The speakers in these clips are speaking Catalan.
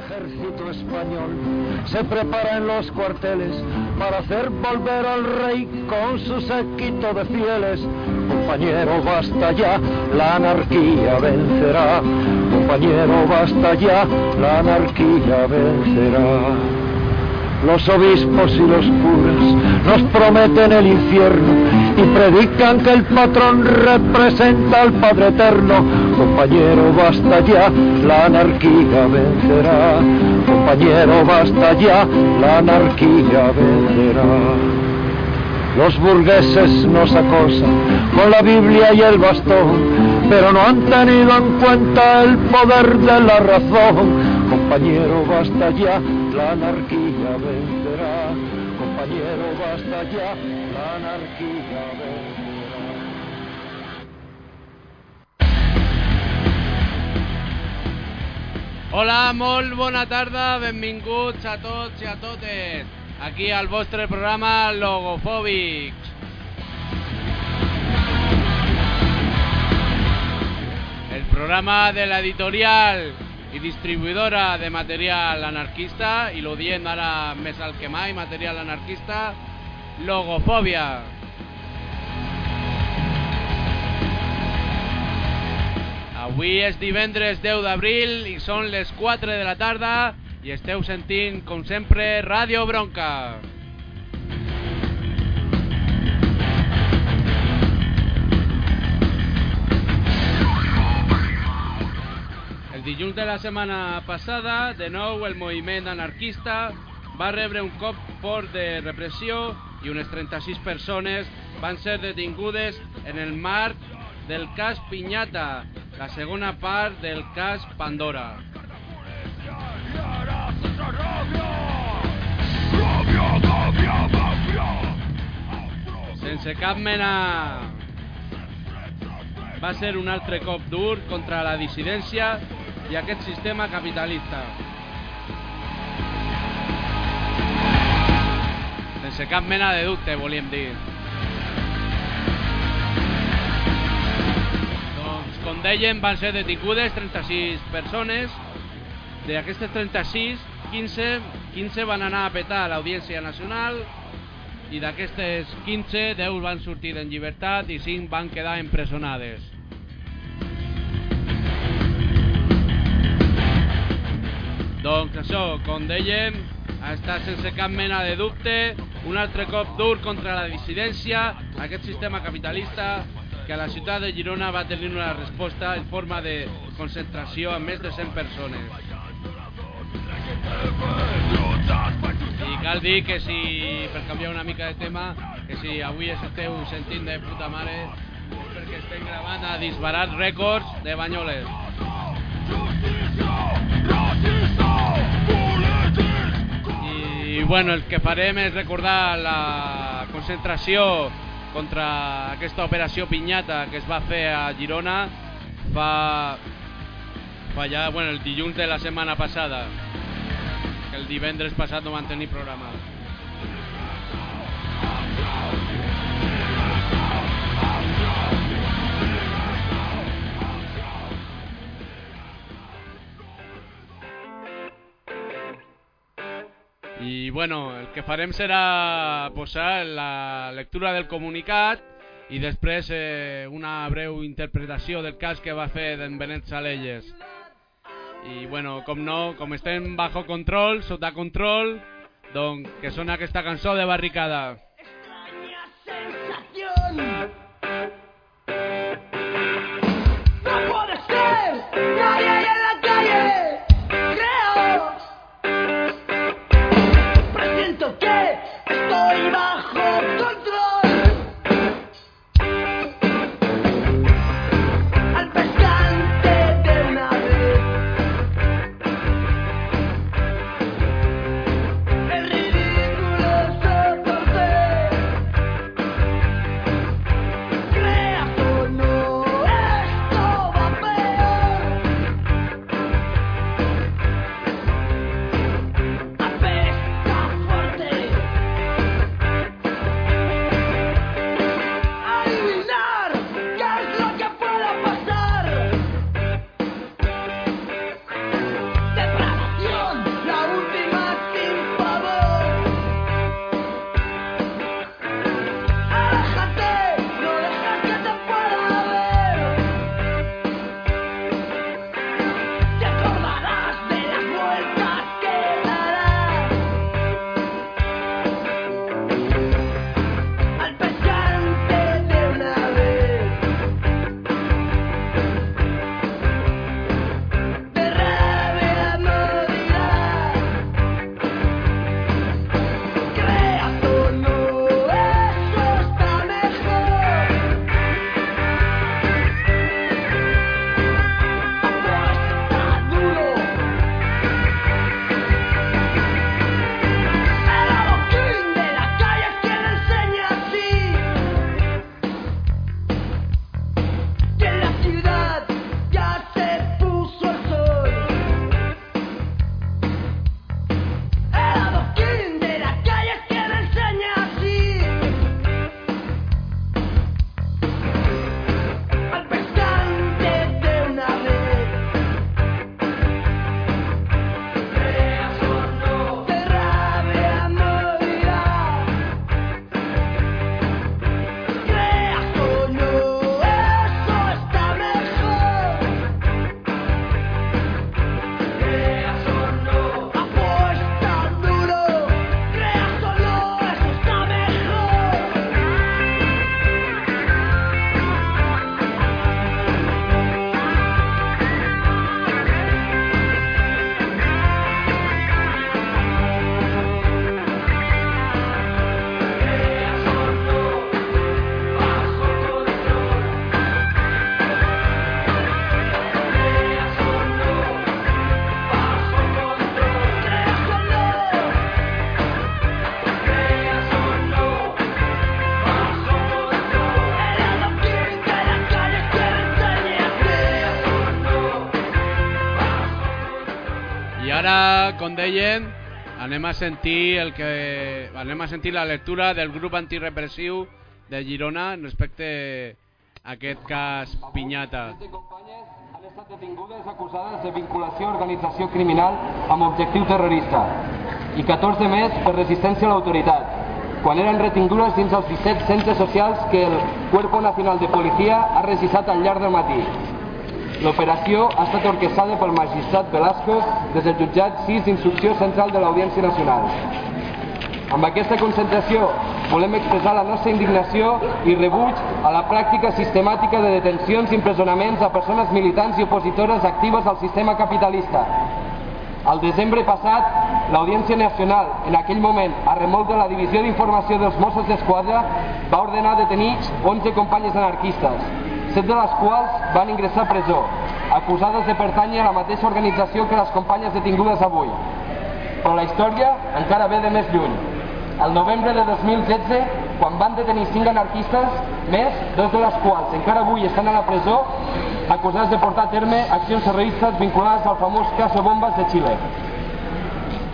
ejército español se prepara en los cuarteles para hacer volver al rey con su sequito de fieles. Compañero, basta ya, la anarquía vencerá. Compañero, basta ya, la anarquía vencerá. Los obispos y los curas nos prometen el infierno y predican que el patrón representa al Padre Eterno. Compañero, basta ya, la anarquía vencerá. Compañero, basta ya, la anarquía vencerá. Los burgueses nos acosan con la Biblia y el bastón, pero no han tenido en cuenta el poder de la razón. Compañero, basta ya, la anarquía vencerá. Compañero, basta ya, la anarquía Hola, molt bona tarda, benvinguts a tots i a totes aquí al vostre programa Logofòbics. El programa de la editorial i distribuïdora de material anarquista, i lo dient ara més al que mai, material anarquista, Logofòbia. Avui és divendres 10 d'abril i són les 4 de la tarda i esteu sentint, com sempre, Ràdio Bronca. El dilluns de la setmana passada, de nou, el moviment anarquista va rebre un cop fort de repressió i unes 36 persones van ser detingudes en el marc del cas Piñata, la segona part del cas Pandora. Sense cap mena... Va ser un altre cop dur contra la dissidència i aquest sistema capitalista. Sense cap mena de dubte, volíem dir. Dèiem, van ser detingudes 36 persones. D'aquestes 36, 15, 15 van anar a petar a l'Audiència Nacional i d'aquestes 15, 10 van sortir en llibertat i 5 van quedar empresonades. Doncs això, com dèiem, estat sense cap mena de dubte un altre cop dur contra la dissidència, aquest sistema capitalista que la ciutat de Girona va tenir una resposta en forma de concentració amb més de 100 persones. I cal dir que si, per canviar una mica de tema, que si avui esteu sentint de puta mare és perquè estem gravant a Disbarat Records de Banyoles. I bueno, el que farem és recordar la concentració contra aquesta operació Pinyata que es va fer a Girona fa, fa ja, bueno, el dilluns de la setmana passada que el divendres passat no van tenir programa. I bueno, el que farem serà posar la lectura del comunicat i després eh, una breu interpretació del cas que va fer d'en Benet Salelles. I bueno, com no, com estem bajo control, sota control, doncs que sona aquesta cançó de barricada. No puede ser, nadie en la calle. Presiento que estoy bajo. Anem a sentir el que anem a sentir la lectura del grup antirepressiu de Girona respecte a aquest cas Pinyata. 13 companyes han estat detingudes acusades de vinculació a organització criminal amb objectiu terrorista i 14 més per resistència a l'autoritat, quan eren retingudes dins els 17 centres socials que el Cuerpo Nacional de Policia ha registrat al llarg del matí. L'operació ha estat orquestada pel magistrat Velasco des del jutjat 6 d'instrucció central de l'Audiència Nacional. Amb aquesta concentració volem expressar la nostra indignació i rebuig a la pràctica sistemàtica de detencions i empresonaments a persones militants i opositores actives al sistema capitalista. Al desembre passat, l'Audiència Nacional, en aquell moment a remolc de la Divisió d'Informació dels Mossos d'Esquadra, va ordenar detenir 11 companyes anarquistes, set de les quals van ingressar a presó, acusades de pertànyer a la mateixa organització que les companyes detingudes avui. Però la història encara ve de més lluny. El novembre de 2016, quan van detenir cinc anarquistes, més, dos de les quals encara avui estan a la presó, acusats de portar a terme accions terroristes vinculades al famós caso Bombas de Xile.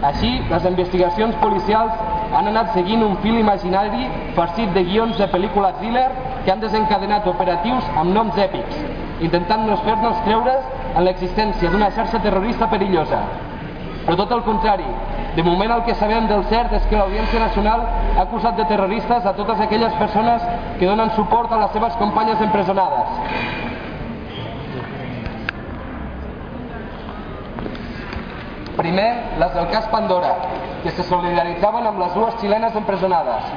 Així, les investigacions policials han anat seguint un fil imaginari farcit de guions de pel·lícula thriller que han desencadenat operatius amb noms èpics, intentant-nos fer-nos creure's en l'existència d'una xarxa terrorista perillosa. Però tot el contrari, de moment el que sabem del cert és que l'Audiència Nacional ha acusat de terroristes a totes aquelles persones que donen suport a les seves companyes empresonades. Primer, les del cas Pandora, que se solidaritzaven amb les dues xilenes empresonades.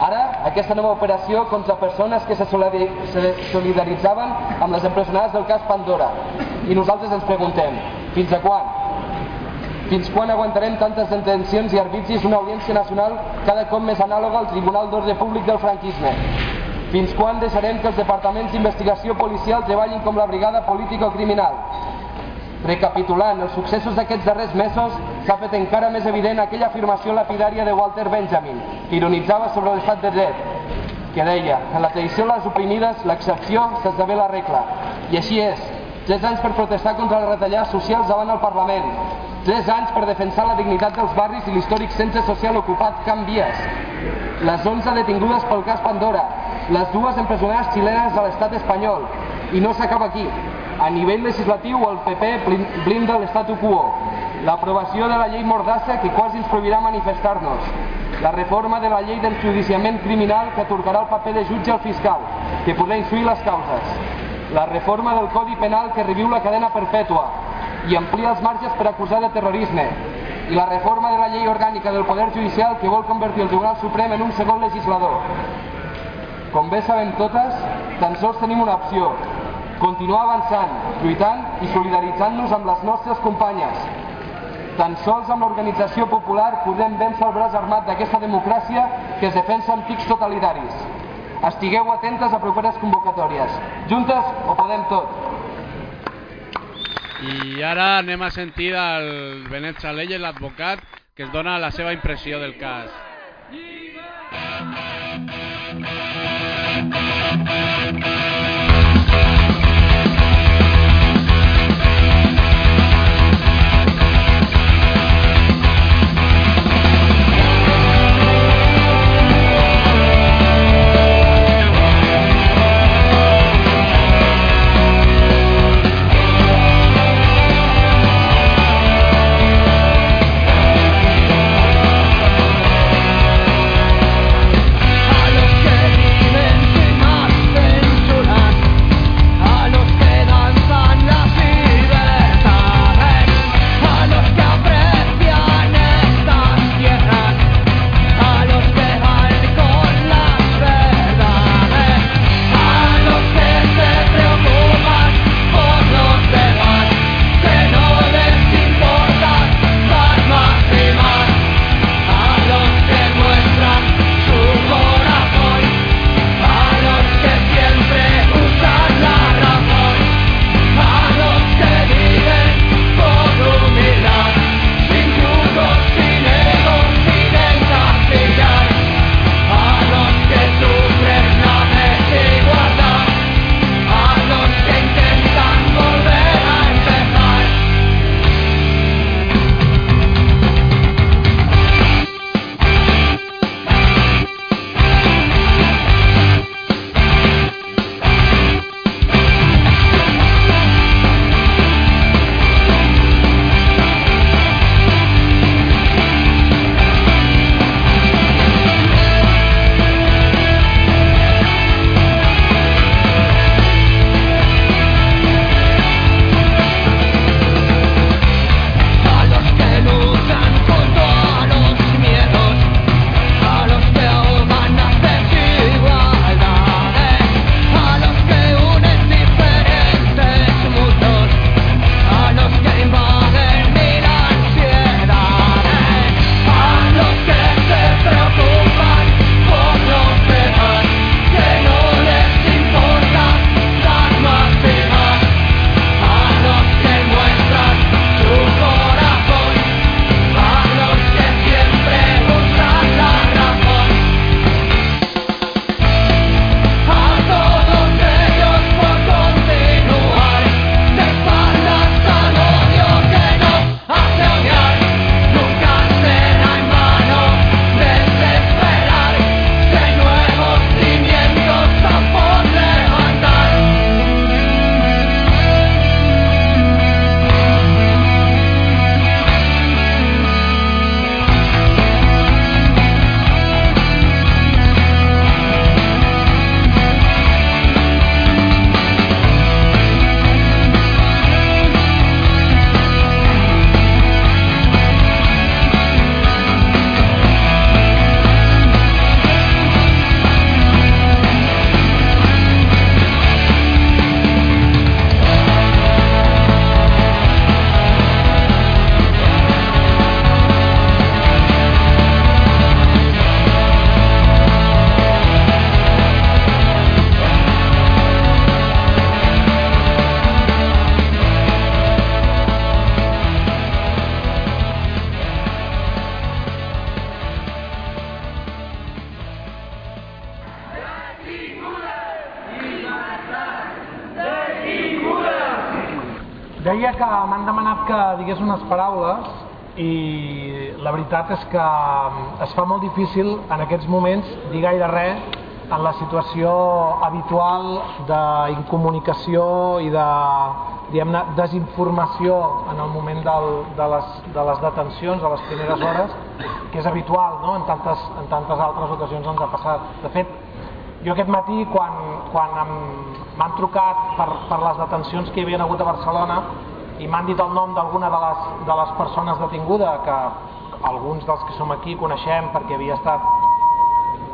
Ara, aquesta nova operació contra persones que se solidari- se solidaritzaven amb les empresonades del cas Pandora. I nosaltres ens preguntem, fins a quan? Fins quan aguantarem tantes detencions i arbitris d'una audiència nacional cada cop més anàloga al Tribunal d'Ordre Públic del franquisme? Fins quan deixarem que els departaments d'investigació policial treballin com la brigada político-criminal? Recapitulant els successos d'aquests darrers mesos, s'ha fet encara més evident aquella afirmació lapidària de Walter Benjamin, que ironitzava sobre l'estat de dret, que deia, en la tradició de les oprimides, l'excepció s'esdevé la regla. I així és. Tres anys per protestar contra les retallades socials davant el Parlament. Tres anys per defensar la dignitat dels barris i l'històric centre social ocupat Can Vies. Les 11 detingudes pel cas Pandora. Les dues empresonades xilenes de l'estat espanyol. I no s'acaba aquí. A nivell legislatiu, el PP blin- blinda l'estatu quo. L'aprovació de la llei Mordassa, que quasi ens prohibirà manifestar-nos. La reforma de la llei d'enjudiciament criminal, que atorgarà el paper de jutge al fiscal, que podrà instruir les causes. La reforma del Codi Penal, que reviu la cadena perpètua i amplia els marges per acusar de terrorisme. I la reforma de la llei orgànica del Poder Judicial, que vol convertir el Tribunal Suprem en un segon legislador. Com bé sabem totes, tan sols tenim una opció, continuar avançant, lluitant i solidaritzant-nos amb les nostres companyes. Tan sols amb l'organització popular podem vèncer el braç armat d'aquesta democràcia que es defensa amb tics totalitaris. Estigueu atentes a properes convocatòries. Juntes ho podem tot. I ara anem a sentir el Benet Salelles, l'advocat, que es dona la seva impressió del cas. Digués unes paraules i la veritat és que es fa molt difícil en aquests moments dir gaire res en la situació habitual d'incomunicació i de diguem-ne desinformació en el moment del, de, les, de les detencions, a les primeres hores, que és habitual, no? en, tantes, en tantes altres ocasions ens ha passat. De fet, jo aquest matí, quan, quan m'han trucat per, per les detencions que hi havia hagut a Barcelona i m'han dit el nom d'alguna de, les, de les persones detingudes, que alguns dels que som aquí coneixem perquè havia estat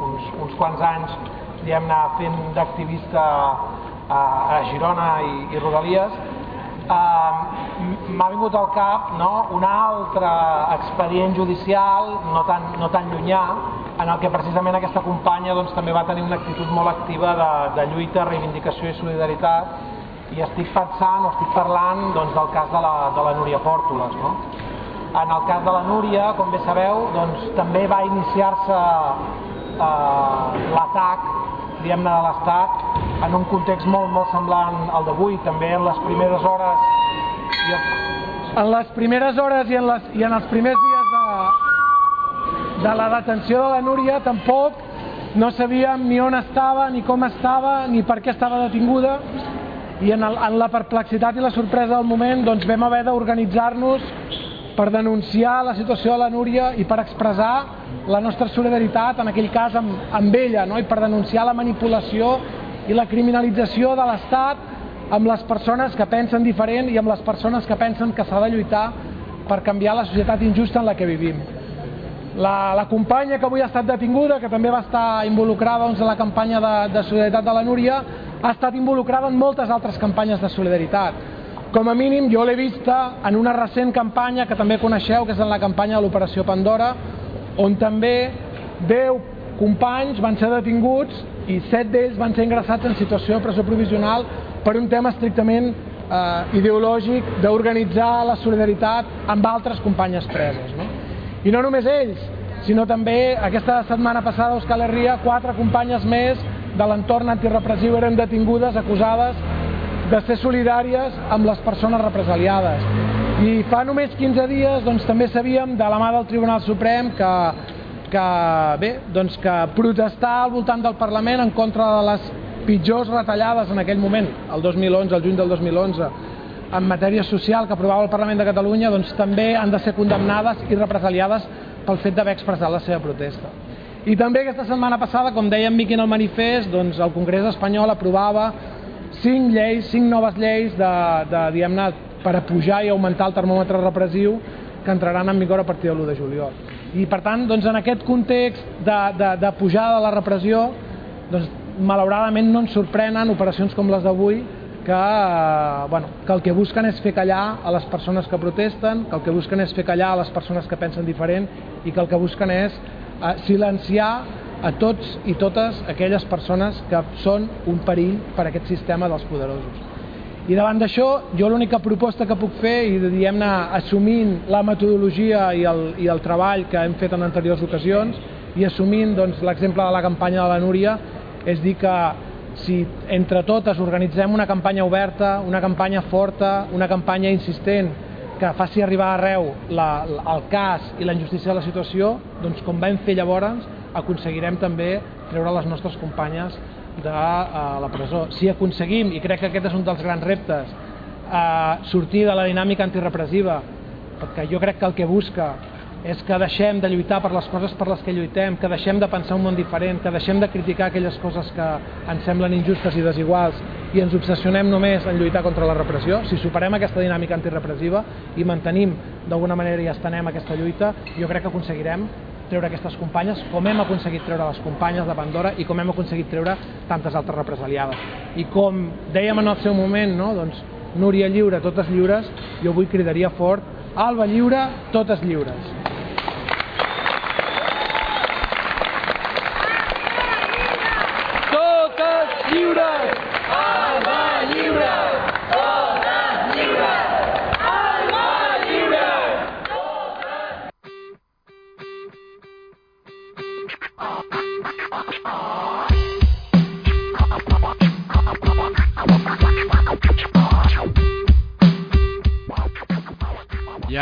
uns, uns quants anys diguem-ne fent d'activista a, a Girona i, i Rodalies. Eh, m'ha vingut al cap no, un altre expedient judicial no tan, no tan llunyà en el que precisament aquesta companya doncs, també va tenir una actitud molt activa de, de lluita, reivindicació i solidaritat i estic pensant o estic parlant doncs, del cas de la, de la Núria Pòrtoles. No? En el cas de la Núria, com bé sabeu, doncs, també va iniciar-se eh, l'atac diguem-ne de l'Estat en un context molt, molt semblant al d'avui, també en les primeres hores i el... en les primeres hores i en, les, i en els primers dies de, de la detenció de la Núria tampoc no sabíem ni on estava, ni com estava, ni per què estava detinguda i en, el, en la perplexitat i la sorpresa del moment doncs vam haver d'organitzar-nos per denunciar la situació de la Núria i per expressar la nostra solidaritat en aquell cas amb, amb ella no? i per denunciar la manipulació i la criminalització de l'Estat amb les persones que pensen diferent i amb les persones que pensen que s'ha de lluitar per canviar la societat injusta en la que vivim. La, la companya que avui ha estat detinguda, que també va estar involucrada doncs, en la campanya de, de solidaritat de la Núria, ha estat involucrada en moltes altres campanyes de solidaritat. Com a mínim jo l'he vista en una recent campanya que també coneixeu, que és en la campanya de l'Operació Pandora, on també 10 companys van ser detinguts i 7 d'ells van ser ingressats en situació de presó provisional per un tema estrictament eh, ideològic d'organitzar la solidaritat amb altres companyes preses. No? I no només ells, sinó també aquesta setmana passada a Euskal Herria quatre companyes més de l'entorn antirepressiu eren detingudes, acusades de ser solidàries amb les persones represaliades. I fa només 15 dies doncs, també sabíem de la mà del Tribunal Suprem que, que, bé, doncs que protestar al voltant del Parlament en contra de les pitjors retallades en aquell moment, el 2011, el juny del 2011, en matèria social que aprovava el Parlament de Catalunya, doncs també han de ser condemnades i represaliades pel fet d'haver expressat la seva protesta. I també aquesta setmana passada, com dèiem Miqui en el manifest, doncs el Congrés espanyol aprovava cinc lleis, cinc noves lleis de, de diguem-ne, per pujar i augmentar el termòmetre repressiu que entraran en vigor a partir de l'1 de juliol. I per tant, doncs, en aquest context de, de, de pujada de la repressió, doncs, malauradament no ens sorprenen operacions com les d'avui que, eh, bueno, que el que busquen és fer callar a les persones que protesten, que el que busquen és fer callar a les persones que pensen diferent i que el que busquen és eh, silenciar a tots i totes aquelles persones que són un perill per a aquest sistema dels poderosos. I davant d'això, jo l'única proposta que puc fer, i diguem-ne assumint la metodologia i el, i el treball que hem fet en anteriors ocasions, i assumint doncs, l'exemple de la campanya de la Núria, és dir que si entre totes organitzem una campanya oberta, una campanya forta, una campanya insistent, que faci arribar arreu la, el cas i la injustícia de la situació, doncs com vam fer llavors, aconseguirem també treure les nostres companyes de uh, la presó. Si aconseguim, i crec que aquest és un dels grans reptes, uh, sortir de la dinàmica antirepressiva, perquè jo crec que el que busca és que deixem de lluitar per les coses per les que lluitem, que deixem de pensar un món diferent, que deixem de criticar aquelles coses que ens semblen injustes i desiguals i ens obsessionem només en lluitar contra la repressió, si superem aquesta dinàmica antirepressiva i mantenim d'alguna manera i estenem aquesta lluita, jo crec que aconseguirem treure aquestes companyes, com hem aconseguit treure les companyes de Pandora i com hem aconseguit treure tantes altres represaliades. I com dèiem en el seu moment, no? doncs, Núria lliure, totes lliures, jo avui cridaria fort, Alba lliure, totes lliures.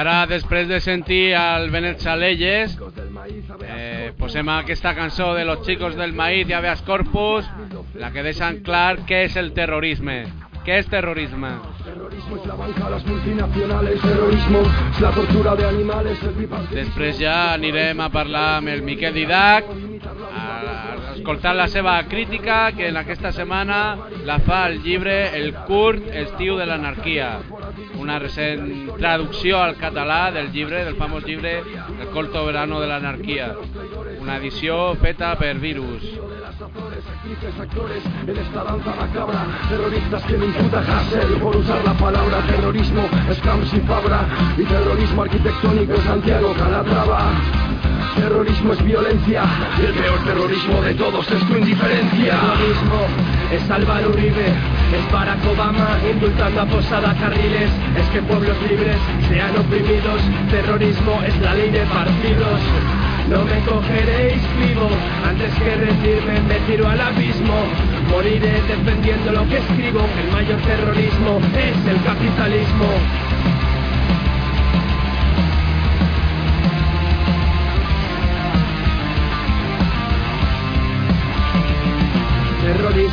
Ara, després de sentir al Benet Salelles, eh, posem aquesta cançó de Los Chicos del Maíz i Habeas Corpus, la que deixen clar què és el terrorisme. Què és terrorisme? Terrorismo es la banca, las multinacionales. Terrorismo es la tortura de animales. El Després ja anirem a parlar amb el Miquel Didac, a escoltar la seva crítica, que en aquesta setmana la fa el llibre El curt estiu de l'anarquia, una recent traducció al català del llibre, del famós llibre El corto verano de l'anarquia, una edició feta per Virus. Terrorismo es violencia el peor terrorismo de todos es tu indiferencia. terrorismo es Álvaro Uribe, es Barack Obama indultando a Posada Carriles, es que pueblos libres sean oprimidos, terrorismo es la ley de partidos. No me cogeréis vivo, antes que rendirme me tiro al abismo. Moriré defendiendo lo que escribo, el mayor terrorismo es el capitalismo.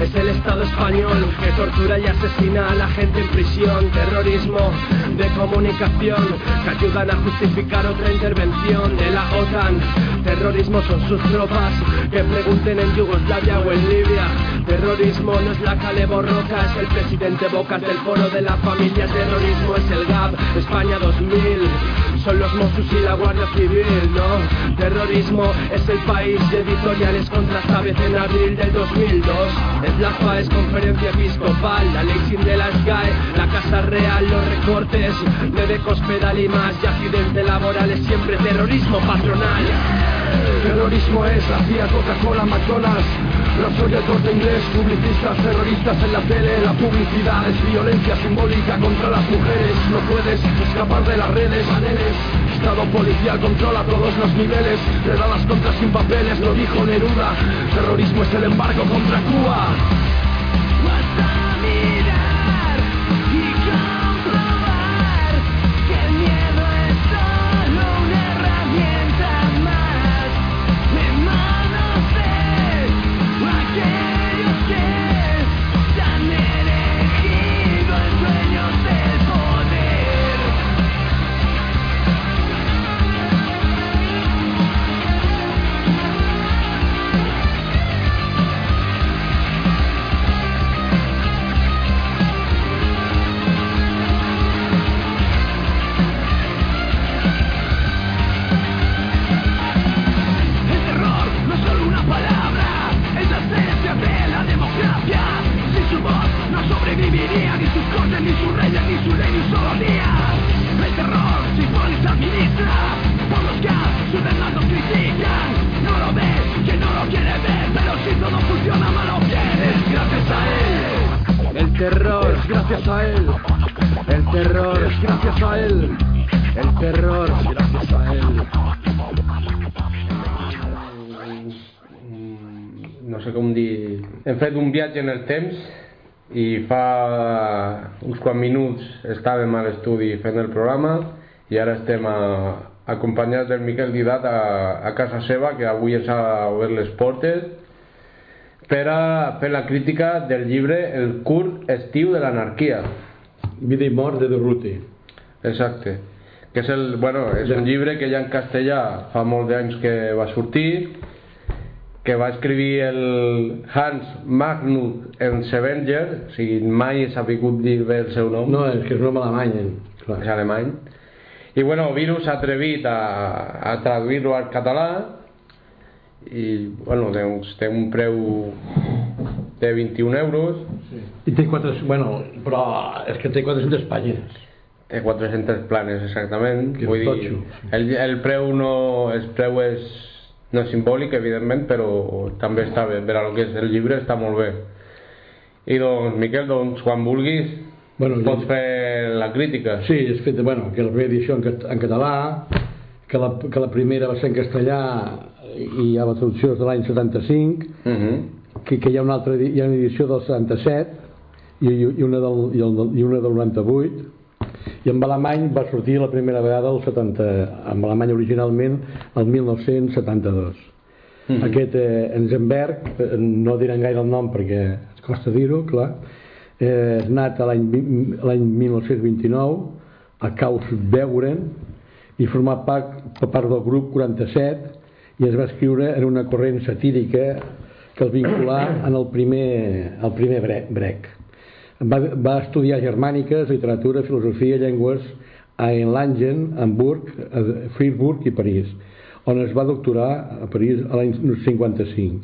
Es el Estado español que tortura y asesina a la gente en prisión. Terrorismo de comunicación que ayudan a justificar otra intervención de la OTAN. Terrorismo son sus tropas que pregunten en Yugoslavia o en Libia. Terrorismo no es la Cale Borroca, es el presidente Bocas del foro de la familia. Terrorismo es el GAP, España 2000. Son los Mossos y la Guardia Civil, ¿no? Terrorismo es el país de editoriales contra Chávez en abril del 2002. Es la FAES, conferencia episcopal, la ley sin de las GAE, la Casa Real, los recortes de becos pedal y más, y accidente laboral es siempre terrorismo patronal. Terrorismo es la CIA, Coca-Cola, McDonald's. Rosso y el corte inglés, publicistas, terroristas en la tele, la publicidad es violencia simbólica contra las mujeres. No puedes escapar de las redes, paneles. Estado policial controla todos los niveles, redadas contra sin papeles, lo dijo Neruda. Terrorismo es el embargo contra Cuba. Viatge en el temps i fa uns quants minuts estàvem a l'estudi fent el programa i ara estem a, acompanyats del Miquel Didat a, a casa seva, que avui ens ha obert les portes, per a fer la crítica del llibre El curt estiu de l'anarquia. Vida i mort de Durruti. Exacte. Que és, el, bueno, és un llibre que ja en castellà fa molts anys que va sortir, que va escriure el Hans Magnus Ensevenger, o sigui, mai he sabut dir bé el seu nom, No, és que és un nom alemany. eh? Clar. és alemany. I bueno, Virus s'ha atrevit a, a traduir-lo al català i bueno, doncs, té un preu de 21 euros, I té quatre... Bueno, però és que té 400 pàgines. té 400 planes exactament, Que vull dir, totxo, sí. el, el preu no, el preu és no és simbòlic, evidentment, però també està bé, per a lo que és el llibre està molt bé. I doncs, Miquel, doncs, quan vulguis, Bueno, pots fer la crítica. Sí, és fet, bueno, que la primera edició en, en català, que la, que la primera va ser en castellà i ha la traducció de l'any 75, Uh -huh. que, que hi ha una altra hi ha una edició del 77 i, i, i una del, i, el, i una del 98 i en alemany va sortir la primera vegada el 70, en alemany originalment el 1972 mm -hmm. aquest eh, Enzenberg eh, no diran gaire el nom perquè es costa dir-ho, clar eh, és nat l'any 1929 a Kaufbeuren i format part, part del grup 47 i es va escriure en una corrent satírica que el vinculà en el primer, el primer brec. Va, va estudiar germàniques, literatura, filosofia, llengües a Enlangen, Hamburg, a Fribourg i París, on es va doctorar a París l'any 55.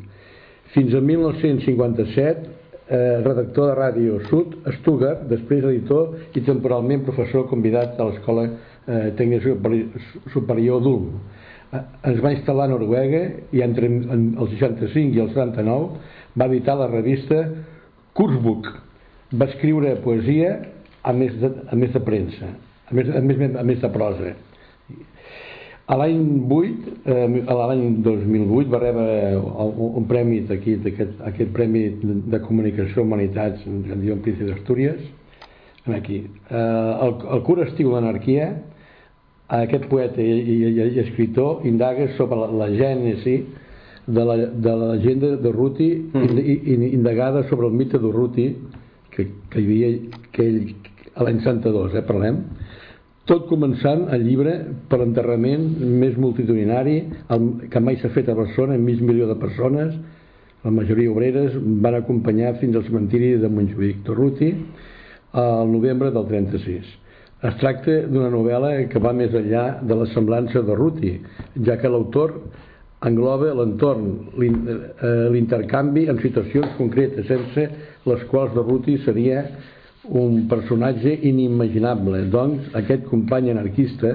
Fins al 1957, eh, redactor de Ràdio Sud, Stuttgart, després editor i temporalment professor convidat a l'Escola eh, Tècnica Superior d'Ulm. Eh, es va instal·lar a Noruega i entre el 65 i el 79 va editar la revista Kursbuch, va escriure poesia a més de, a més de premsa, a més, a més, a més de prosa. A l'any 8, eh, l'any 2008 va rebre un, un premi d'aquí, aquest, aquest premi de comunicació humanitats en diuen Príncipe d'Astúries, aquí. Eh, el, el cur estiu l'anarquia, aquest poeta i, i, i, i escritor indaga sobre la, la gènesi de la, de la llegenda de Ruti mm. indagada sobre el mite de Ruti que, que hi havia aquell, a l'any 62, eh, parlem, tot començant el llibre per l'enterrament més multitudinari el, que mai s'ha fet a Barcelona, mig milió de persones, la majoria obreres, van acompanyar fins al cementiri de Montjuïc, Torruti, al novembre del 36. Es tracta d'una novel·la que va més enllà de la semblança de Ruti, ja que l'autor engloba l'entorn, eh, l'intercanvi en situacions concretes, sense les quals Ruti seria un personatge inimaginable. Doncs aquest company anarquista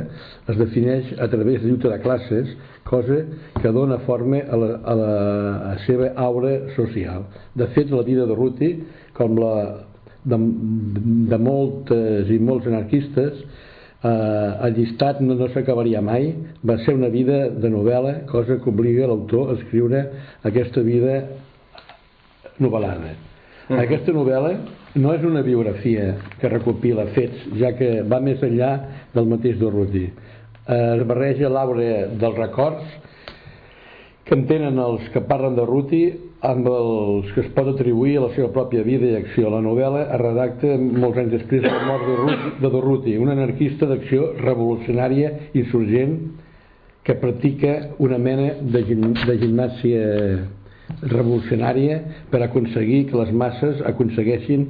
es defineix a través de lluita de classes, cosa que dona forma a la, a la seva aura social. De fet, la vida de Ruti, com la de, de moltes i molts anarquistes, eh, el llistat no, no s'acabaria mai, va ser una vida de novel·la, cosa que obliga l'autor a escriure aquesta vida novel·lada. Uh -huh. Aquesta novel·la no és una biografia que recopila fets, ja que va més enllà del mateix Dorothy. Eh, es barreja l'aure dels records que entenen els que parlen de Ruti amb els que es pot atribuir a la seva pròpia vida i acció. La novel·la es redacta molts anys després de la mort de, Ruti, de Durruti, un anarquista d'acció revolucionària insurgent que practica una mena de, gim, de gimnàsia revolucionària per aconseguir que les masses aconsegueixin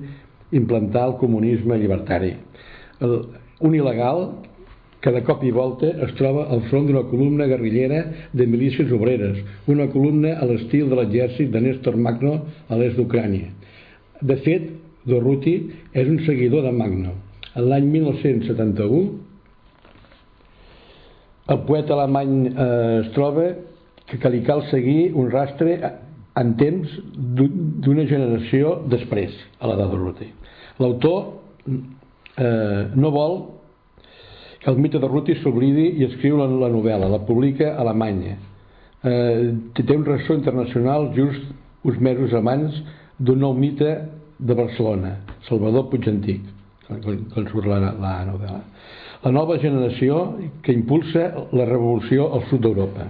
implantar el comunisme llibertari. El, un il·legal que de cop i volta es troba al front d'una columna guerrillera de milícies obreres, una columna a l'estil de l'exèrcit de Néstor Magno a l'est d'Ucrània. De fet, Dorruti és un seguidor de Magno. L'any 1971, el poeta alemany eh, es troba que, li cal seguir un rastre en temps d'una generació després, a l'edat Dorruti. L'autor eh, no vol el mite de Ruti s'oblidi i escriu la, la novel·la, la publica a Alemanya. Eh, té un ressò internacional just uns mesos abans d'un nou mite de Barcelona, Salvador Puigantic, quan surt la, la novel·la. La nova generació que impulsa la revolució al sud d'Europa.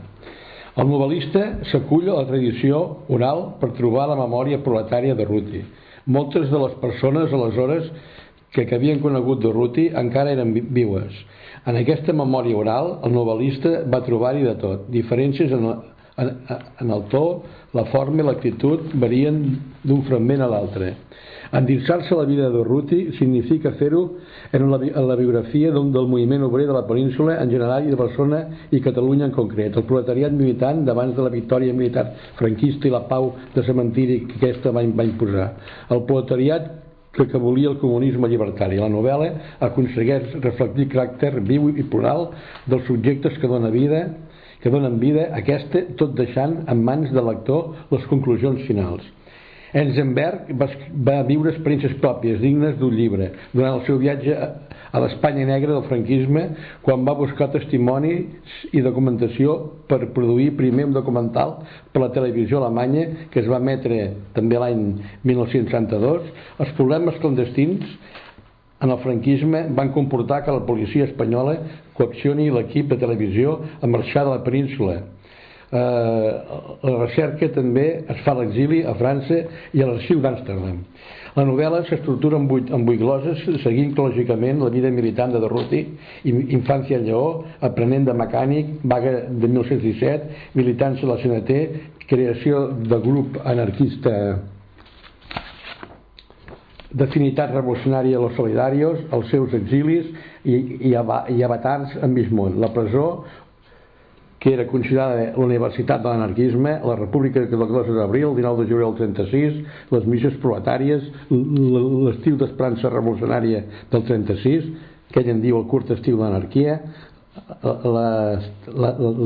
El novel·lista s'acull a la tradició oral per trobar la memòria proletària de Ruti. Moltes de les persones aleshores que, que havien conegut de Ruti encara eren vives en aquesta memòria oral, el novel·lista va trobar-hi de tot. Diferències en, en, en el to, la forma i l'actitud varien d'un fragment a l'altre. Endinsar-se la vida de Ruti significa fer-ho en, en la biografia del moviment obrer de la península en general i de Barcelona i Catalunya en concret. El proletariat militant d'abans de la victòria militar franquista i la pau de cementiri que aquesta va, va imposar. El proletariat que, que volia el comunisme llibertari. La novel·la aconsegueix reflectir caràcter viu i plural dels subjectes que dona vida que donen vida a aquesta, tot deixant en mans del lector les conclusions finals. Enzenberg va, va viure experiències pròpies, dignes d'un llibre, durant el seu viatge a l'Espanya negra del franquisme, quan va buscar testimonis i documentació per produir primer un documental per la televisió alemanya, que es va emetre també l'any 1962, els problemes clandestins en el franquisme van comportar que la policia espanyola coaccioni l'equip de televisió a marxar de la península. Eh, la recerca també es fa a l'exili a França i a l'arxiu d'Amsterdam. La novel·la s'estructura en en vuit gloses, seguint lògicament la vida militant de Derruti, infància a Lleó, aprenent de mecànic, vaga de 1917, militància a la CNT, creació de grup anarquista d'afinitat revolucionària a los solidarios, els seus exilis i, i, i avatars en món, la presó, que era considerada la Universitat de l'Anarquisme, la República del 12 d'abril, el 19 de juliol del 36, les misses proletàries, l'estiu d'esperança revolucionària del 36, que ell en diu el curt estiu de l'anarquia,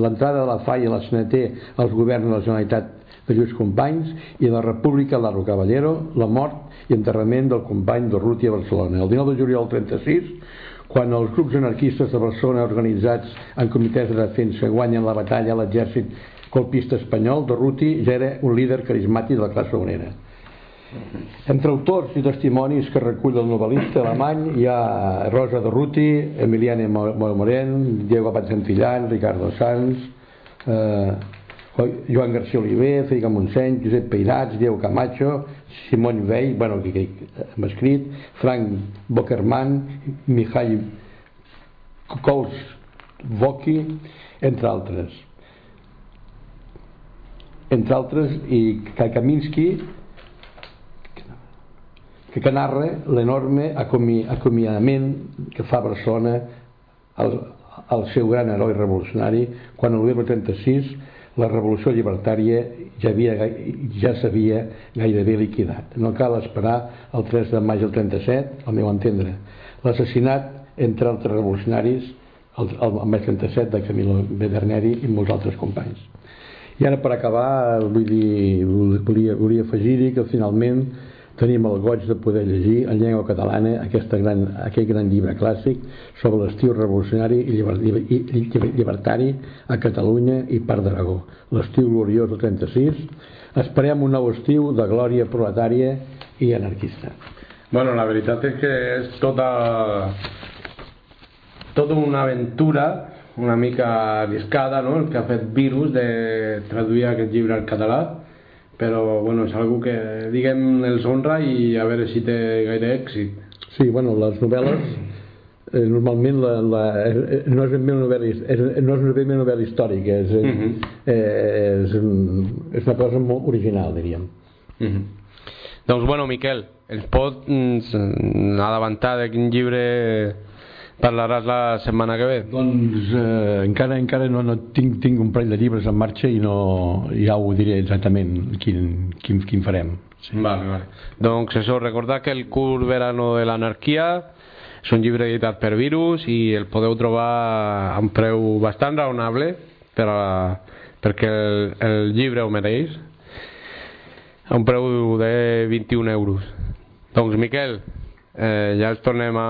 l'entrada de la FAI i la CNT als governs de la Generalitat de Lluís Companys i la República Laro Caballero, la mort i enterrament del company d'Urruti a Barcelona. El 19 de juliol del 36 quan els grups anarquistes de Barcelona organitzats en comitès de defensa guanyen la batalla a l'exèrcit colpista espanyol, Durruti ja era un líder carismàtic de la classe obrera. Entre autors i testimonis que recull el novel·lista alemany hi ha Rosa Durruti, Emiliane Moren, Diego Abad Ricardo Sanz, eh, Joan García Oliver, Federica Montseny, Josep Peirats, Diego Camacho, Simon Weil, bueno, que, que hem escrit, Frank Bockerman, Mihai Kolsvoki, entre altres. Entre altres, i Kakaminski, que, que narra l'enorme acomi, acomiadament que fa Barcelona al, al seu gran heroi revolucionari quan el 36 la revolució llibertària ja havia, ja s'havia gairebé liquidat. No cal esperar el 3 de maig del 37, al meu entendre. L'assassinat, entre altres revolucionaris, el, el, el maig 37 de Camilo Bederneri i molts altres companys. I ara per acabar, vull dir, volia, volia afegir-hi que finalment tenim el goig de poder llegir en llengua catalana aquesta gran, aquest gran llibre clàssic sobre l'estiu revolucionari i, i, llibertari a Catalunya i part d'Aragó. L'estiu gloriós del 36. Esperem un nou estiu de glòria proletària i anarquista. Bueno, la veritat és que és tota, tota una aventura una mica arriscada, no?, el que ha fet Virus de traduir aquest llibre al català però bueno, és algo que diguem els honra i a veure si té gaire èxit Sí, bueno, les novel·les eh, normalment la, la, eh, no és ben bé una novel·la, és, no és una novel·la històrica és, uh mhm. -huh. eh, és, és una cosa molt original diríem uh mhm. -huh. doncs bueno Miquel ens pot mm, adelantar de quin llibre parlaràs la setmana que ve? Doncs eh, encara encara no, no tinc, tinc un parell de llibres en marxa i no, ja ho diré exactament quin, quin, quin farem. Sí. Vale, vale. Doncs això, recordar que el curt verano de l'anarquia és un llibre editat per Virus i el podeu trobar a un preu bastant raonable per a, perquè el, el llibre ho mereix a un preu de 21 euros. Doncs Miquel, eh, ja els tornem a,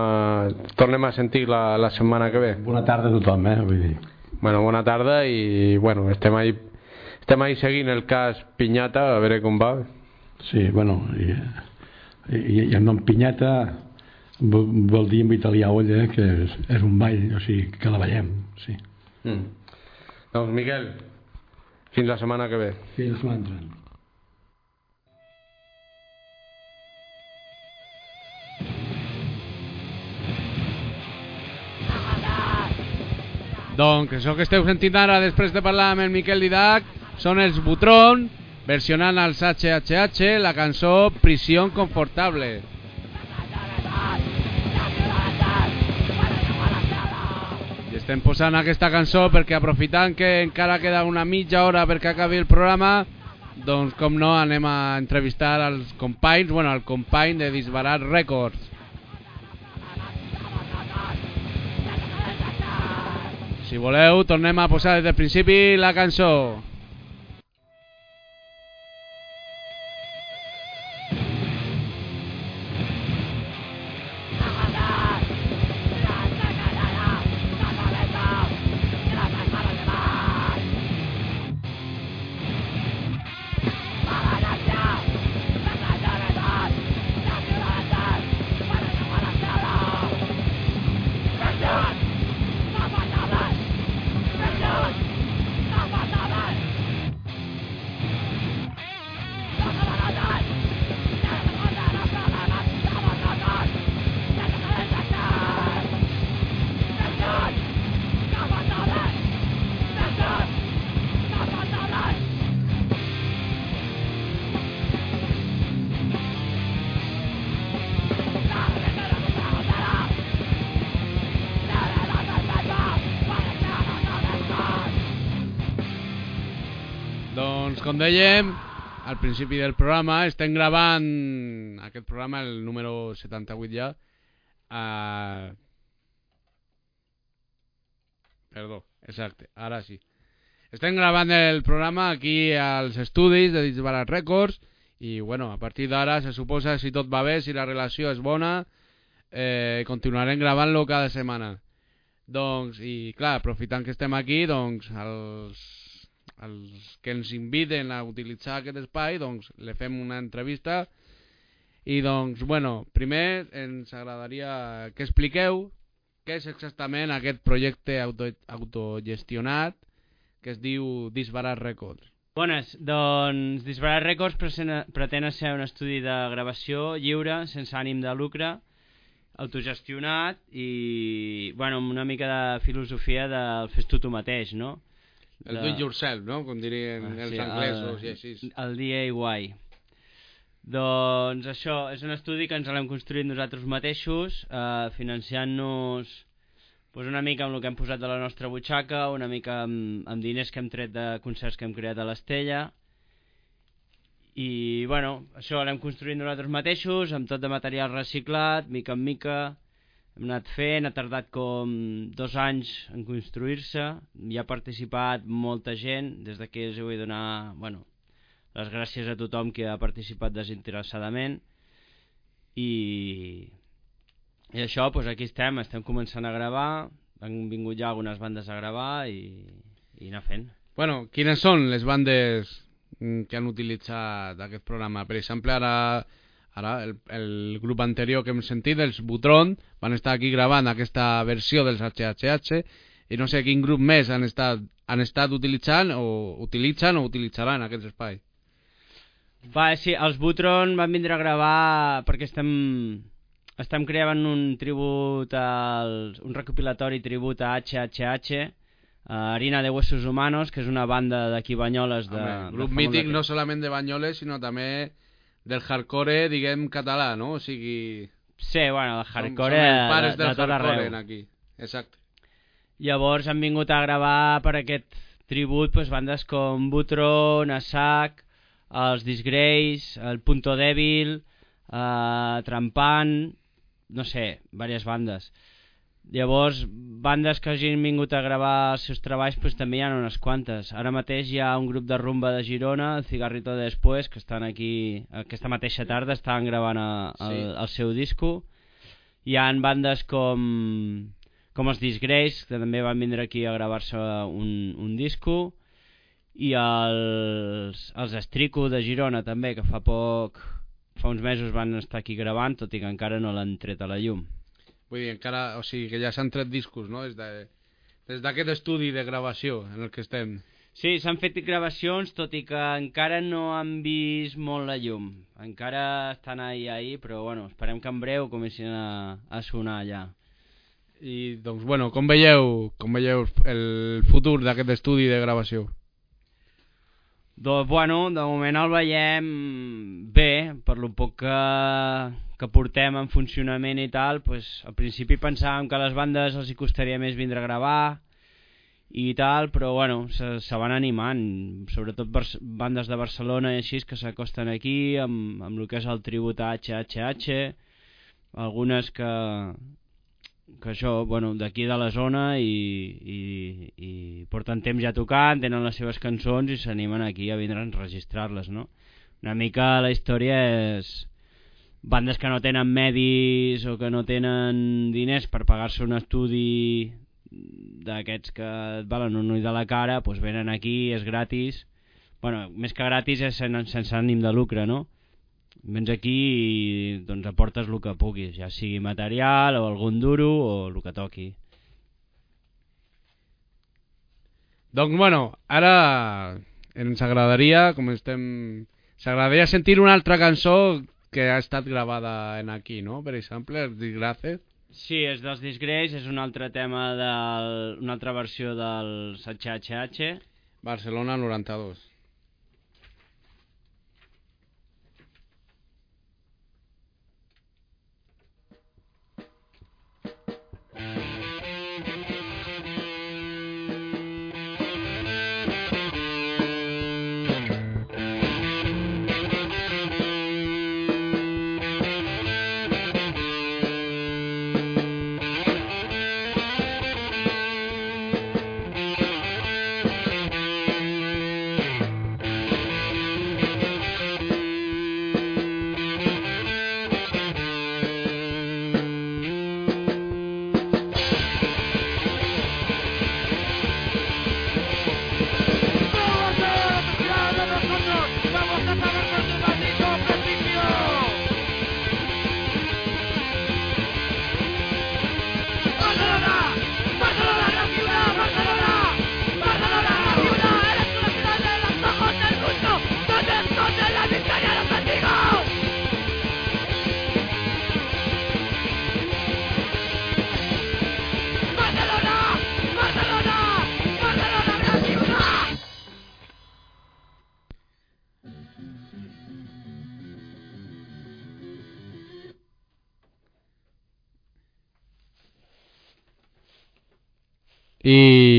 tornem a sentir la, la setmana que ve. Bona tarda a tothom, eh? Vull dir. Bueno, bona tarda i bueno, estem ahí, estem ahí seguint el cas Pinyata, a veure com va. Sí, bueno, i, i, i el nom Pinyata vol, vol dir en italià olla, que és, és un ball, o sigui, que la ballem, sí. Mm. Doncs Miquel, fins la setmana que ve. Fins la setmana entrant. Doncs això que esteu sentint ara després de parlar amb el Miquel Didac són els Butron versionant als HHH la cançó Prisió Confortable. I estem posant aquesta cançó perquè aprofitant que encara queda una mitja hora perquè acabi el programa doncs com no anem a entrevistar als companys, bueno, al company de Disbarat Records Si voleu, tornem a posar des del principi la cançó. Com dèiem, al principi del programa, estem gravant aquest programa, el número 78 ja, a... Perdó, exacte, ara sí. Estem gravant el programa aquí als estudis de Disbarat Records i bueno, a partir d'ara se suposa si tot va bé, si la relació és bona, eh, continuarem gravant-lo cada setmana. Doncs, i clar, aprofitant que estem aquí, doncs els, els que ens inviten a utilitzar aquest espai, doncs le fem una entrevista i doncs, bueno, primer ens agradaria que expliqueu què és exactament aquest projecte auto, autogestionat que es diu Disbarat Records. Bones, doncs Disbarat Records pretén ser un estudi de gravació lliure, sense ànim de lucre, autogestionat i bueno, amb una mica de filosofia del fes tu tu mateix, no? El do it yourself, no? Com dirien ah, els sí, anglesos el, i així. El DIY. Doncs això, és un estudi que ens l'hem construït nosaltres mateixos, eh, financiant-nos pues una mica amb el que hem posat de la nostra butxaca, una mica amb, amb diners que hem tret de concerts que hem creat a l'Estella, i bueno, això l'hem construït nosaltres mateixos amb tot de material reciclat, mica en mica hem anat fent, ha tardat com dos anys en construir-se hi ha participat molta gent des d'aquí us vull donar bueno, les gràcies a tothom que ha participat desinteressadament i, i això, doncs aquí estem, estem començant a gravar han vingut ja algunes bandes a gravar i, i anar fent Bueno, quines són les bandes que han utilitzat aquest programa. Per exemple, ara, ara el, el grup anterior que hem sentit, els Butron, van estar aquí gravant aquesta versió dels HHH i no sé quin grup més han estat, han estat utilitzant o utilitzen o utilitzaran aquest espai. Va, sí, els Butron van vindre a gravar perquè estem, estem creant un tribut, als, un recopilatori tribut a HHH, uh, Harina de Huesos Humanos, que és una banda d'aquí Banyoles. De, Home, grup de mític de... no solament de Banyoles, sinó també del hardcore, diguem, català, no? O sigui... Sí, bueno, el hardcore som, som pares de, de tot arreu. aquí, exacte. Llavors han vingut a gravar per aquest tribut pues, bandes com Butron, Asac, els Disgrace, el Punto Débil, uh, Trampant, no sé, diverses bandes. Llavors, bandes que hagin vingut a gravar els seus treballs pues, també hi ha unes quantes. Ara mateix hi ha un grup de rumba de Girona, el Cigarrito de Después, que estan aquí aquesta mateixa tarda, estan gravant a, el, sí. el seu disco. Hi han bandes com, com els Disgrace, que també van vindre aquí a gravar-se un, un disco, i els, els Estrico de Girona també, que fa poc, fa uns mesos van estar aquí gravant, tot i que encara no l'han tret a la llum. Vull dir, encara, o sigui, que ja s'han tret discos, no?, des de, d'aquest estudi de gravació en el que estem. Sí, s'han fet gravacions, tot i que encara no han vist molt la llum. Encara estan ahí, ahí, però bueno, esperem que en breu comencin a, a sonar allà. I doncs, bueno, com veieu, com veieu el futur d'aquest estudi de gravació? Doncs, bueno, de moment el veiem bé, per lo poc que, que portem en funcionament i tal, pues, al principi pensàvem que a les bandes els hi costaria més vindre a gravar i tal, però bueno, se, se van animant, sobretot bandes de Barcelona i així que s'acosten aquí amb, amb el que és el tribut a HHH, algunes que, que això, bueno, d'aquí de la zona i, i, i porten temps ja tocant, tenen les seves cançons i s'animen aquí a vindre a enregistrar-les, no? Una mica la història és bandes que no tenen medis o que no tenen diners per pagar-se un estudi d'aquests que et valen un ull de la cara, doncs venen aquí, és gratis. bueno, més que gratis és sense ànim de lucre, no? Vens aquí i doncs aportes el que puguis, ja sigui material o algun duro o el que toqui. Doncs bueno, ara ens agradaria, com estem... S'agradaria sentir una altra cançó que ha estat gravada en aquí, no? Per exemple, els Disgraces. Sí, és dels Disgrace, és un altre tema, del, una altra versió del HHH. Barcelona 92.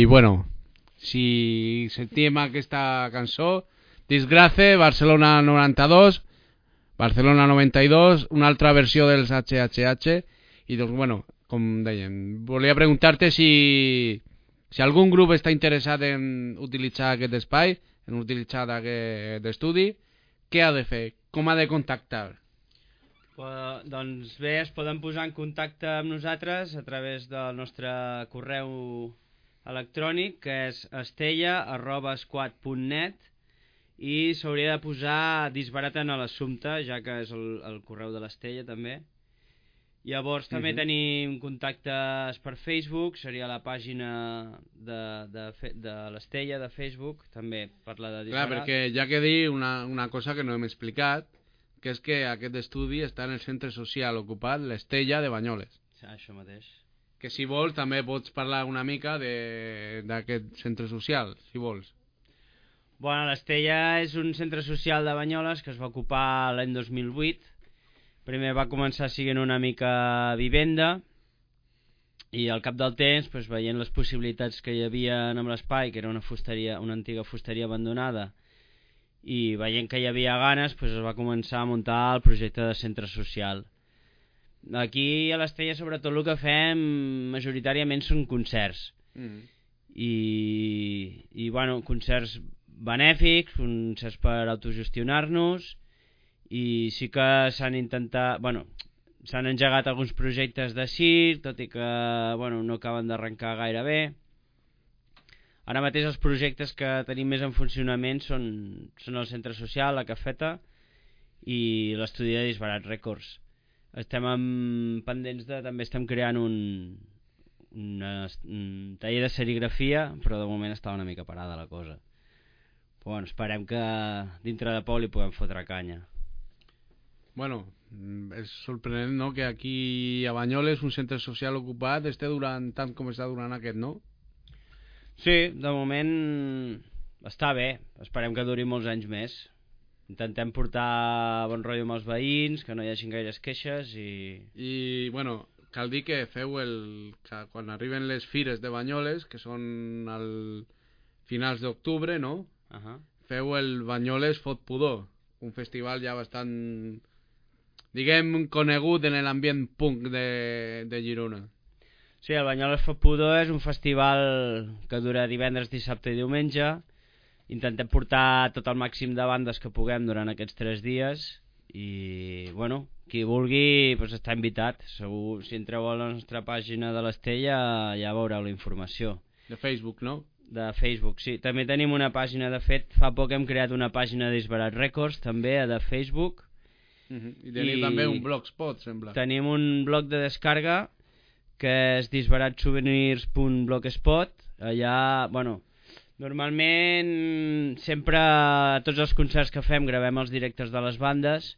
Bueno, si sentim aquesta cançó, Disgrace, Barcelona 92, Barcelona 92, una altra versió dels HHH, i doncs, bueno, com dèiem, volia preguntar-te si, si algun grup està interessat en utilitzar aquest espai, en utilitzar aquest estudi, què ha de fer? Com ha de contactar? Pues, doncs bé, es poden posar en contacte amb nosaltres a través del nostre correu electrònic que és estella.squad.net i s'hauria de posar disbaraten a l'assumpte ja que és el, el correu de l'Estella també Llavors també uh -huh. tenim contactes per Facebook, seria la pàgina de, de, de l'Estella de Facebook, també per la de disbarat. Clar, perquè ja que dir una, una cosa que no hem explicat, que és que aquest estudi està en el centre social ocupat l'Estella de Banyoles. Això mateix que si vols també pots parlar una mica d'aquest centre social, si vols. Bueno, l'Estella és un centre social de Banyoles que es va ocupar l'any 2008. Primer va començar siguent una mica vivenda i al cap del temps, pues, veient les possibilitats que hi havia amb l'espai, que era una, fusteria, una antiga fusteria abandonada, i veient que hi havia ganes, pues, es va començar a muntar el projecte de centre social Aquí a l'Estella sobretot el que fem majoritàriament són concerts. Mm. I, i bueno, concerts benèfics, concerts per autogestionar-nos i sí que s'han intentat, bueno, s'han engegat alguns projectes de circ, tot i que bueno, no acaben d'arrencar gaire bé. Ara mateix els projectes que tenim més en funcionament són, són el centre social, la cafeta i l'estudi de Disbarat Records estem amb, pendents de... també estem creant un, una, un taller de serigrafia però de moment està una mica parada la cosa però bueno, esperem que dintre de poc li puguem fotre canya Bueno, és sorprenent no? que aquí a Banyoles un centre social ocupat esté durant tant com està durant aquest, no? Sí, de moment està bé, esperem que duri molts anys més intentem portar bon rotllo amb els veïns, que no hi hagin gaires queixes i... I, bueno, cal dir que feu el... que quan arriben les fires de Banyoles, que són al finals d'octubre, no? Uh -huh. Feu el Banyoles Fot Pudor, un festival ja bastant, diguem, conegut en l'ambient punk de, de Girona. Sí, el Banyoles Fot Pudor és un festival que dura divendres, dissabte i diumenge, intentem portar tot el màxim de bandes que puguem durant aquests tres dies i bueno, qui vulgui pues, està invitat. Segur si entreu a la nostra pàgina de l'Estella ja veureu la informació. De Facebook, no? de Facebook, sí, també tenim una pàgina. De fet, fa poc hem creat una pàgina d'Isbarat Records també a de Facebook. Uh -huh. i tenim I també un blogspot sembla. Tenim un blog de descarga que és disbaratsouvenirs.blogspot allà, bueno, Normalment, sempre, tots els concerts que fem gravem els directes de les bandes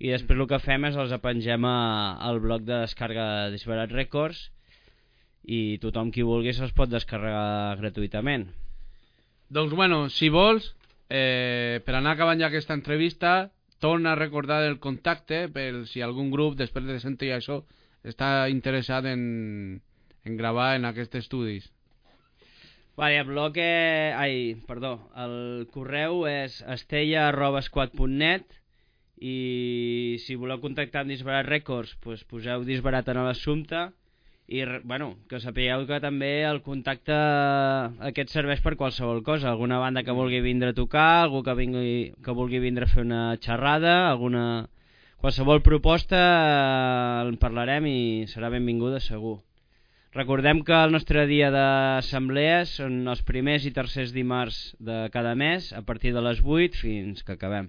i després el que fem és els apengem a, al bloc de descarga de Disbarat Records i tothom qui vulgui se'ls pot descarregar gratuïtament. Doncs bueno, si vols, eh, per anar acabant ja aquesta entrevista, torna a recordar el contacte per si algun grup, després de sentir això, està interessat en, en gravar en aquests estudis. Vale, el blog... Eh... Ai, perdó. El correu és estella.squad.net i si voleu contactar amb Disbarat Records pues, poseu Disbarat en l'assumpte i bueno, que sapigueu que també el contacte aquest serveix per qualsevol cosa alguna banda que vulgui vindre a tocar algú que, vingui, que vulgui vindre a fer una xerrada alguna... qualsevol proposta eh, en parlarem i serà benvinguda segur Recordem que el nostre dia d'assemblea són els primers i tercers dimarts de cada mes a partir de les 8 fins que acabem.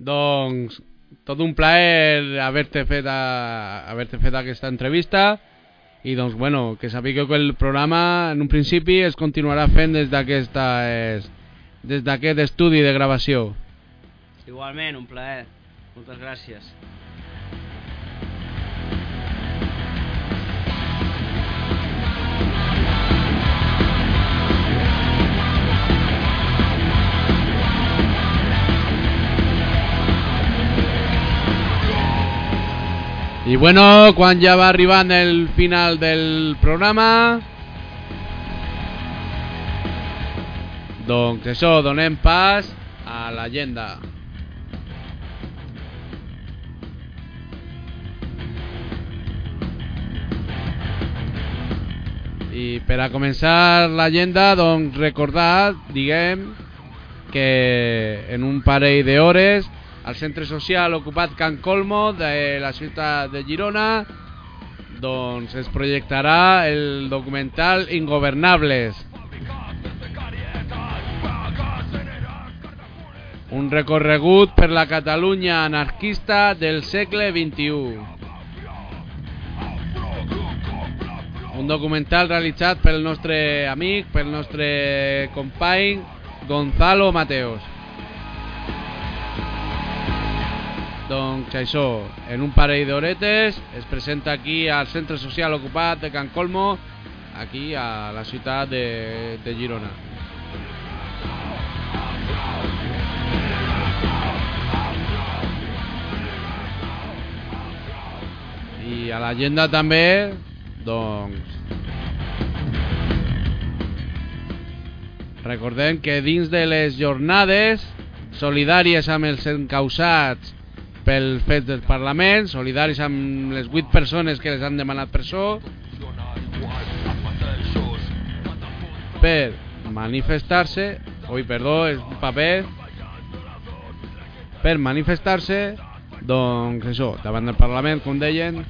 Doncs tot un plaer haver-te fet, a, haver fet aquesta entrevista i doncs bueno, que sapigueu que el programa en un principi es continuarà fent des d'aquest des d'aquest estudi de gravació. Igualment, un plaer. Moltes gràcies. I bueno, quan ja va arribant el final del programa, doncs això, donem pas a l'agenda. I per a començar l'agenda, doncs recordar, diguem, que en un parell d'hores al centre social ocupat Can Colmo de la ciutat de Girona doncs es projectarà el documental Ingovernables un recorregut per la Catalunya anarquista del segle XXI un documental realitzat pel nostre amic, pel nostre company Gonzalo Mateos. Doncs això, en un parell d'horetes es presenta aquí al Centre Social Ocupat de Can Colmo, aquí a la ciutat de, de Girona. I a l'agenda també, doncs, Recordem que dins de les jornades solidàries amb els encausats pel fet del Parlament, solidaris amb les 8 persones que les han demanat presó, per manifestar-se, oi, perdó, és un paper, per manifestar-se, doncs això, davant del Parlament, com deien,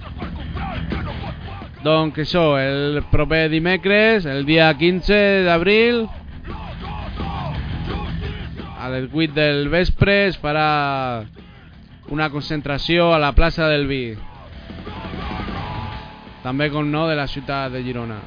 doncs això, el proper dimecres, el dia 15 d'abril, a les 8 del vespre es farà una concentració a la plaça del Vi també com no de la ciutat de Girona.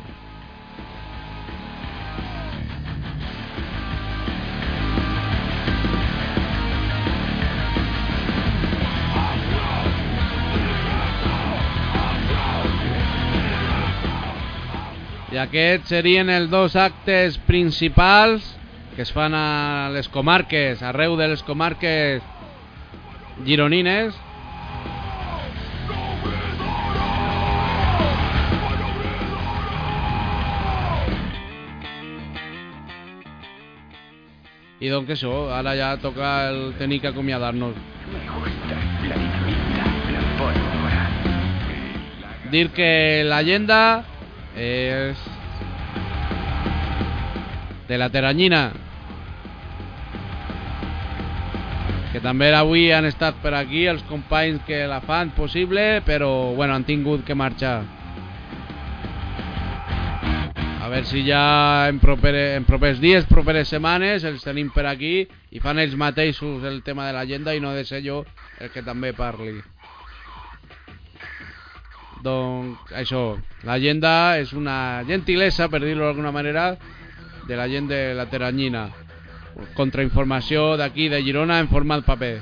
I aquests serien els dos actes principals que es fan a les comarques, arreu de les comarques gironines. I doncs això, ara ja toca el tenir que acomiadar-nos. Dir que l'agenda és de la Teranyina que també avui han estat per aquí els companys que la fan possible però bueno, han tingut que marxar. A veure si ja en, proper, en propers dies, properes setmanes els tenim per aquí i fan ells mateixos el tema de l'agenda i no de ser jo el que també parli. Doncs això l'agenda és una gentilesa per dir-ho d'alguna manera de la gent de la Teranyina contrainformació d'aquí de Girona en format paper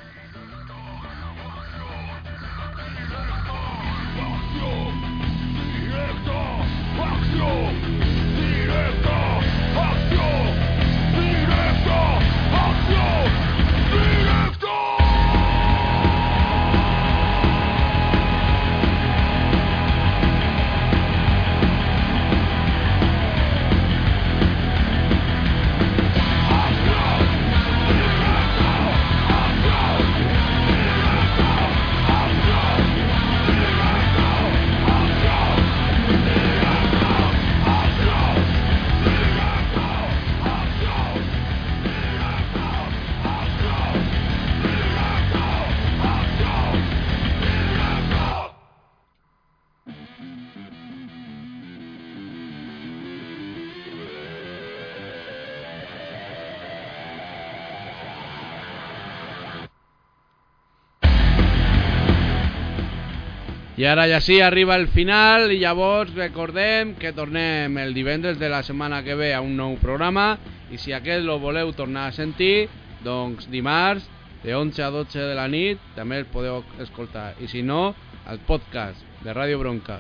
I ara ja sí, arriba el final i llavors recordem que tornem el divendres de la setmana que ve a un nou programa i si aquest lo voleu tornar a sentir, doncs dimarts de 11 a 12 de la nit també el podeu escoltar i si no, el podcast de Ràdio Bronca.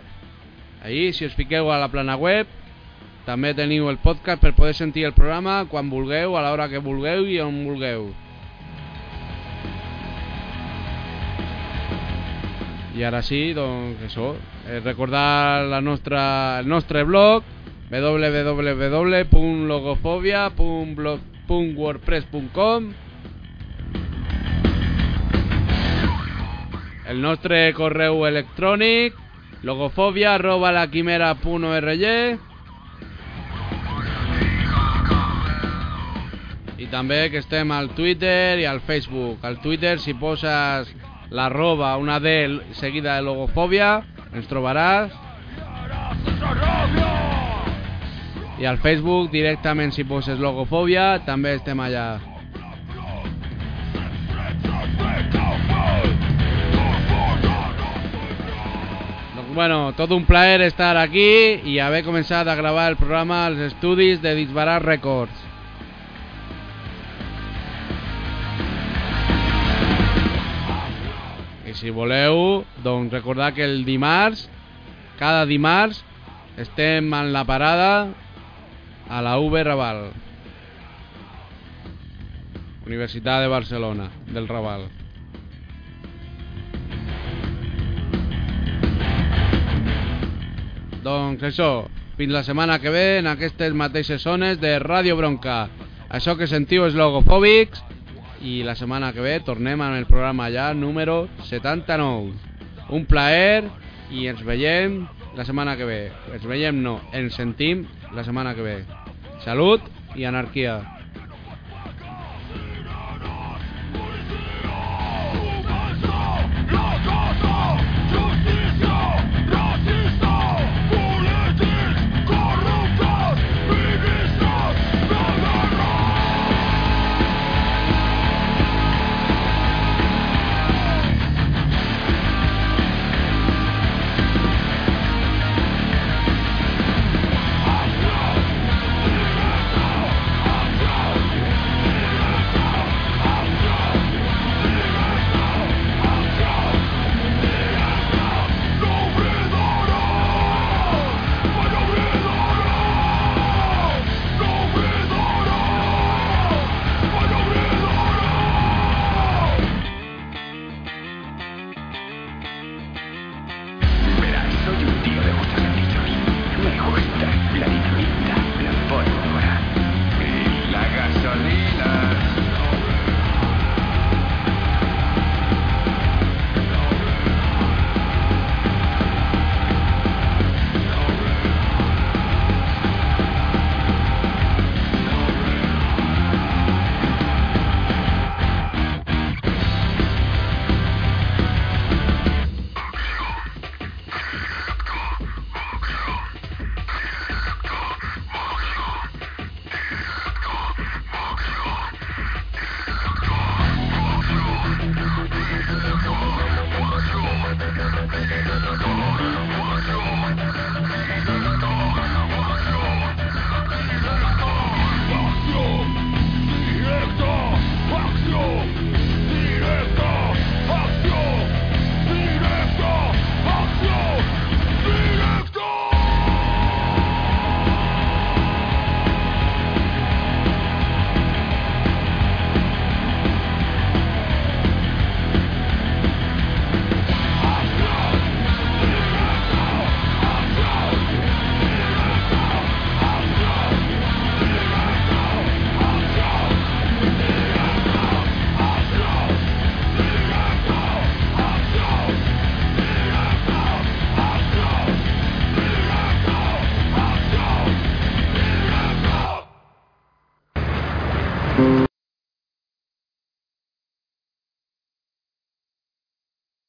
Ahí, si us fiqueu a la plana web, també teniu el podcast per poder sentir el programa quan vulgueu, a l'hora que vulgueu i on vulgueu. I ara sí, doncs això, eh, recordar la nostra, el nostre blog www.logofobia.wordpress.com El nostre correu electrònic logofobia arroba la i també que estem al Twitter i al Facebook. Al Twitter si poses l'arroba, una D seguida de logofòbia, ens trobaràs. I al Facebook directament si poses logofòbia també estem allà. Bueno, tot un plaer estar aquí i haver començat a gravar el programa als estudis de Disbarat Records. Si voleu, doncs recordar que el dimarts, cada dimarts, estem en la parada a la UB Raval. Universitat de Barcelona, del Raval. Doncs això, fins la setmana que ve en aquestes mateixes zones de Ràdio Bronca. Això que sentiu és Logofòbics i la setmana que ve tornem amb el programa ja número 79. Un plaer i ens veiem la setmana que ve. Ens veiem no, ens sentim la setmana que ve. Salut i anarquia.